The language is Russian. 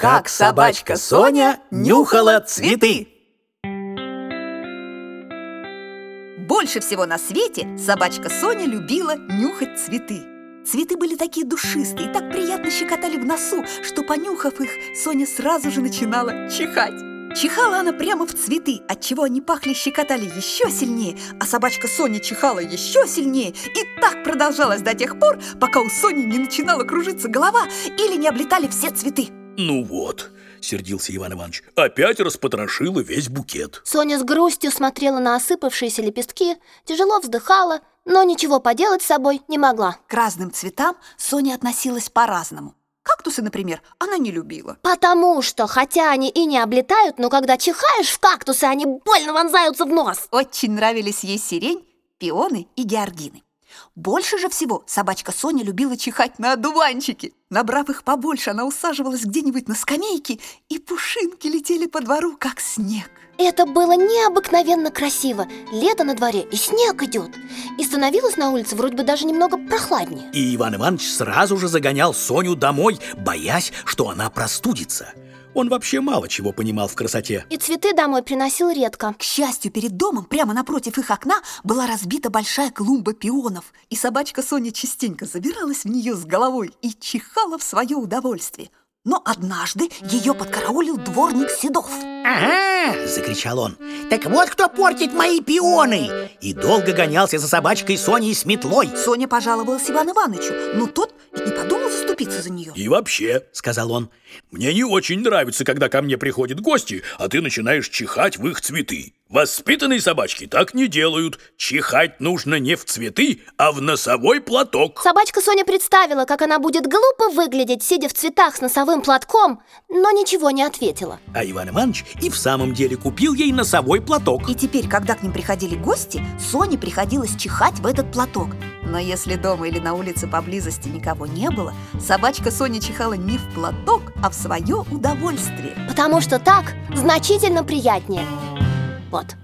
Как собачка Соня нюхала цветы. Больше всего на свете собачка Соня любила нюхать цветы. Цветы были такие душистые так приятно щекотали в носу, что, понюхав их, Соня сразу же начинала чихать. Чихала она прямо в цветы, отчего они пахли щекотали еще сильнее, а собачка Соня чихала еще сильнее. И так продолжалось до тех пор, пока у Сони не начинала кружиться голова или не облетали все цветы. Ну вот, сердился Иван Иванович, опять распотрошила весь букет. Соня с грустью смотрела на осыпавшиеся лепестки, тяжело вздыхала, но ничего поделать с собой не могла. К разным цветам Соня относилась по-разному. Кактусы, например, она не любила. Потому что, хотя они и не облетают, но когда чихаешь в кактусы, они больно вонзаются в нос. Очень нравились ей сирень, пионы и георгины. Больше же всего собачка Соня любила чихать на одуванчики. Набрав их побольше, она усаживалась где-нибудь на скамейке, и пушинки летели по двору, как снег. Это было необыкновенно красиво. Лето на дворе, и снег идет. И становилось на улице вроде бы даже немного прохладнее. И Иван Иванович сразу же загонял Соню домой, боясь, что она простудится. Он вообще мало чего понимал в красоте. И цветы домой приносил редко. К счастью, перед домом, прямо напротив их окна, была разбита большая клумба пионов, и собачка Соня частенько забиралась в нее с головой и чихала в свое удовольствие. Но однажды ее подкараулил дворник Седов. «Ага!» – закричал он. «Так вот кто портит мои пионы!» И долго гонялся за собачкой Соней с метлой. Соня пожаловалась Ивану Ивановичу, но тот ведь не подумал заступиться за нее. И вообще, сказал он, мне не очень нравится, когда ко мне приходят гости, а ты начинаешь чихать в их цветы. Воспитанные собачки так не делают. Чихать нужно не в цветы, а в носовой платок. Собачка Соня представила, как она будет глупо выглядеть, сидя в цветах с носовым платком, но ничего не ответила. А Иван Иванович и в самом деле купил ей носовой платок. И теперь, когда к ним приходили гости, Соне приходилось чихать в этот платок. Но если дома или на улице поблизости никого не было, собачка Соня чихала не в платок, а в свое удовольствие. Потому что так значительно приятнее. Вот.